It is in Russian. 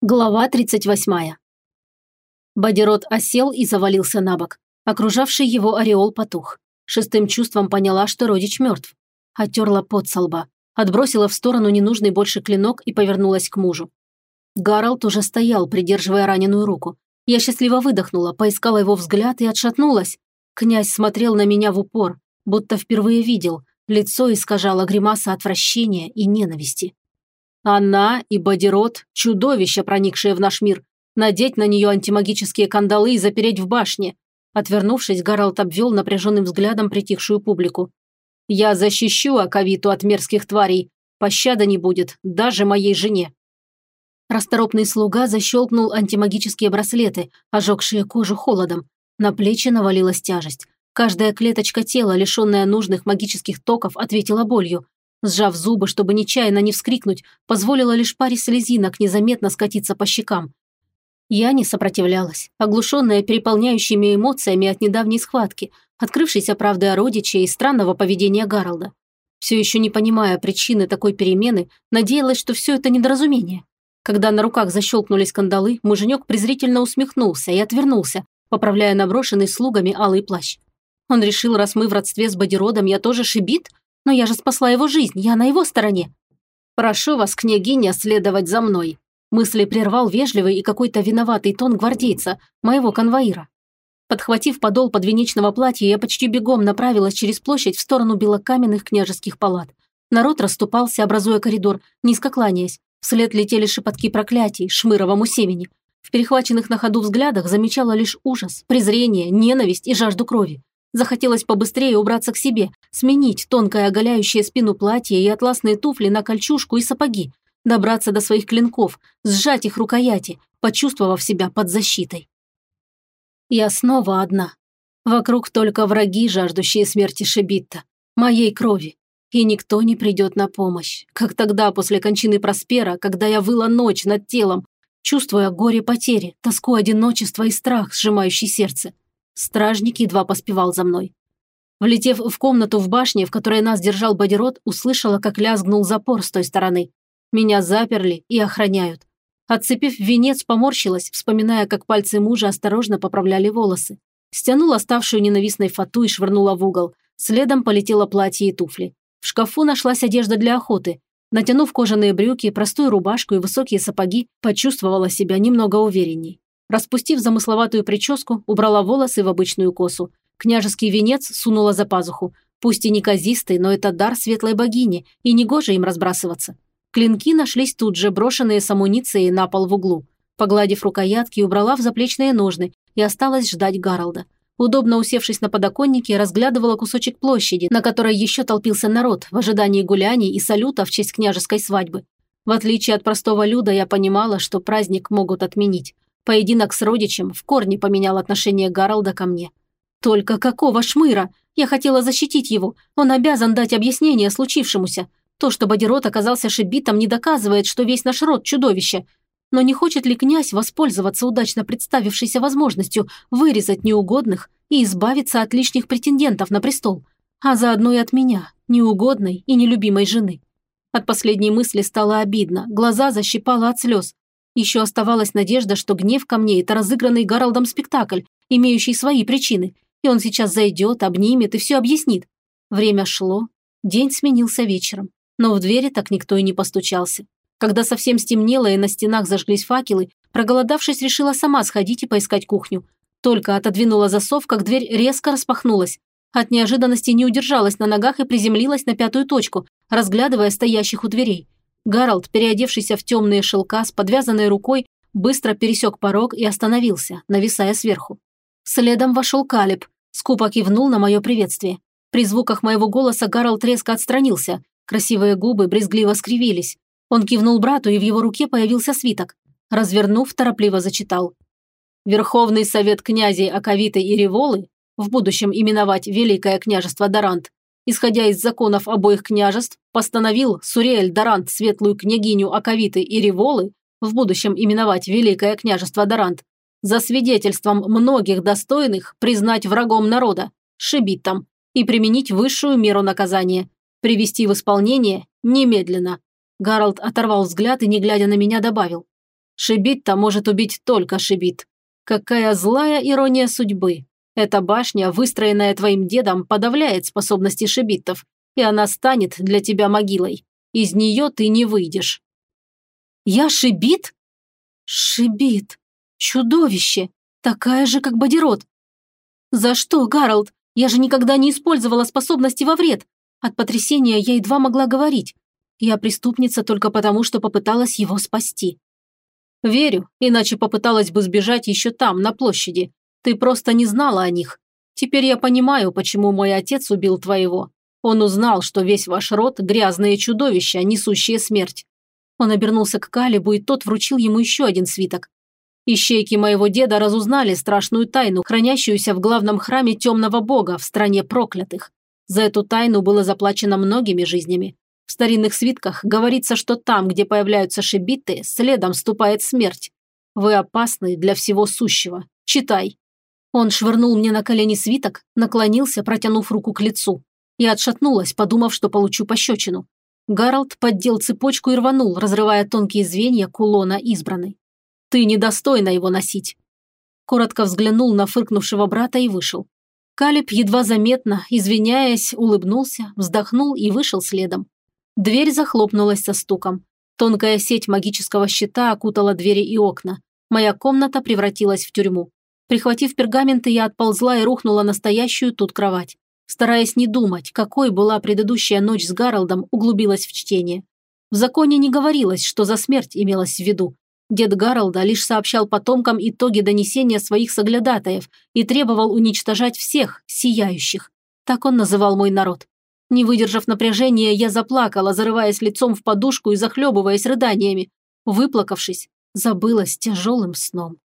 Глава 38. Бодирот осел и завалился на бок. Окружавший его ореол потух. Шестым чувством поняла, что родич мертв. Оттерла пот со лба, отбросила в сторону ненужный больше клинок и повернулась к мужу. Гаралд уже стоял, придерживая раненую руку. Я счастливо выдохнула, поискала его взгляд и отшатнулась. Князь смотрел на меня в упор, будто впервые видел. Лицо искажало гримаса отвращения и ненависти. Она и Бодирот – чудовища, проникшие в наш мир. Надеть на нее антимагические кандалы и запереть в башне. Отвернувшись, Гаралд обвел напряженным взглядом притихшую публику. «Я защищу Акавиту от мерзких тварей. Пощады не будет, даже моей жене». Расторопный слуга защелкнул антимагические браслеты, ожегшие кожу холодом. На плечи навалилась тяжесть. Каждая клеточка тела, лишенная нужных магических токов, ответила болью. Сжав зубы, чтобы нечаянно не вскрикнуть, позволила лишь паре слезинок незаметно скатиться по щекам. Я не сопротивлялась, оглушенная переполняющими эмоциями от недавней схватки, открывшейся правды о родиче и странного поведения Гаролда. Все еще не понимая причины такой перемены, надеялась, что все это недоразумение. Когда на руках защелкнулись кандалы, муженек презрительно усмехнулся и отвернулся, поправляя наброшенный слугами алый плащ. Он решил, раз мы в родстве с Бодиродом, я тоже шибит? Но я же спасла его жизнь, я на его стороне. Прошу вас, княгиня, следовать за мной. Мысли прервал вежливый и какой-то виноватый тон гвардейца, моего конвоира. Подхватив подол подвенечного платья, я почти бегом направилась через площадь в сторону белокаменных княжеских палат. Народ расступался, образуя коридор, низко кланяясь. Вслед летели шепотки проклятий Шмыровому семени. В перехваченных на ходу взглядах замечала лишь ужас, презрение, ненависть и жажду крови. Захотелось побыстрее убраться к себе, сменить тонкое оголяющее спину платье и атласные туфли на кольчужку и сапоги, добраться до своих клинков, сжать их рукояти, почувствовав себя под защитой. Я снова одна. Вокруг только враги, жаждущие смерти Шебитта, моей крови. И никто не придет на помощь, как тогда после кончины Проспера, когда я выла ночь над телом, чувствуя горе потери, тоску одиночества и страх, сжимающий сердце. Стражник едва поспевал за мной. Влетев в комнату в башне, в которой нас держал бодирот, услышала, как лязгнул запор с той стороны. Меня заперли и охраняют. Отцепив венец, поморщилась, вспоминая, как пальцы мужа осторожно поправляли волосы. Стянула ставшую ненавистной фату и швырнула в угол. Следом полетело платье и туфли. В шкафу нашлась одежда для охоты. Натянув кожаные брюки, простую рубашку и высокие сапоги, почувствовала себя немного уверенней. Распустив замысловатую прическу, убрала волосы в обычную косу. Княжеский венец сунула за пазуху. Пусть и неказистый, но это дар светлой богини, и негоже им разбрасываться. Клинки нашлись тут же, брошенные с амуницией на пол в углу. Погладив рукоятки, убрала в заплечные ножны и осталась ждать Гаролда. Удобно усевшись на подоконнике, разглядывала кусочек площади, на которой еще толпился народ в ожидании гуляний и салюта в честь княжеской свадьбы. В отличие от простого люда, я понимала, что праздник могут отменить. Поединок с родичем в корне поменял отношение Гаролда ко мне. Только какого шмыра? Я хотела защитить его. Он обязан дать объяснение случившемуся. То, что Бодирот оказался шибитом, не доказывает, что весь наш род – чудовище. Но не хочет ли князь воспользоваться удачно представившейся возможностью вырезать неугодных и избавиться от лишних претендентов на престол, а заодно и от меня, неугодной и нелюбимой жены? От последней мысли стало обидно, глаза защипало от слез, еще оставалась надежда, что гнев ко мне – это разыгранный Гарольдом спектакль, имеющий свои причины, и он сейчас зайдет, обнимет и все объяснит. Время шло, день сменился вечером, но в двери так никто и не постучался. Когда совсем стемнело и на стенах зажглись факелы, проголодавшись, решила сама сходить и поискать кухню. Только отодвинула засов, как дверь резко распахнулась. От неожиданности не удержалась на ногах и приземлилась на пятую точку, разглядывая стоящих у дверей. Гарольд, переодевшийся в темные шелка с подвязанной рукой, быстро пересек порог и остановился, нависая сверху. Следом вошел Калиб, скупо кивнул на мое приветствие. При звуках моего голоса Гарольд резко отстранился, красивые губы брезгливо скривились. Он кивнул брату, и в его руке появился свиток. Развернув, торопливо зачитал. Верховный совет князей Аковиты и Револы, в будущем именовать Великое княжество Дарант, исходя из законов обоих княжеств, постановил Суриэль Дарант, светлую княгиню Аковиты и Револы, в будущем именовать Великое княжество Дарант, за свидетельством многих достойных признать врагом народа, шибитом, и применить высшую меру наказания, привести в исполнение немедленно. Гарольд оторвал взгляд и, не глядя на меня, добавил. Шибит-то может убить только Шибит. Какая злая ирония судьбы. Эта башня, выстроенная твоим дедом, подавляет способности шибиттов, и она станет для тебя могилой. Из нее ты не выйдешь». «Я шибит?» «Шибит. Чудовище. Такая же, как Бодирот. За что, Гарольд? Я же никогда не использовала способности во вред. От потрясения я едва могла говорить. Я преступница только потому, что попыталась его спасти. Верю, иначе попыталась бы сбежать еще там, на площади. Ты просто не знала о них. Теперь я понимаю, почему мой отец убил твоего. Он узнал, что весь ваш род – грязные чудовища, несущие смерть. Он обернулся к Калибу, и тот вручил ему еще один свиток. Ищейки моего деда разузнали страшную тайну, хранящуюся в главном храме темного бога в стране проклятых. За эту тайну было заплачено многими жизнями. В старинных свитках говорится, что там, где появляются шибиты, следом ступает смерть. Вы опасны для всего сущего. Читай. Он швырнул мне на колени свиток, наклонился, протянув руку к лицу. Я отшатнулась, подумав, что получу пощечину. Гарольд поддел цепочку и рванул, разрывая тонкие звенья кулона избранной. «Ты недостойна его носить!» Коротко взглянул на фыркнувшего брата и вышел. Калиб едва заметно, извиняясь, улыбнулся, вздохнул и вышел следом. Дверь захлопнулась со стуком. Тонкая сеть магического щита окутала двери и окна. Моя комната превратилась в тюрьму. Прихватив пергаменты, я отползла и рухнула на стоящую тут кровать. Стараясь не думать, какой была предыдущая ночь с Гарольдом, углубилась в чтение. В законе не говорилось, что за смерть имелось в виду. Дед Гарольда лишь сообщал потомкам итоги донесения своих соглядатаев и требовал уничтожать всех сияющих. Так он называл мой народ. Не выдержав напряжения, я заплакала, зарываясь лицом в подушку и захлебываясь рыданиями. Выплакавшись, забылась тяжелым сном.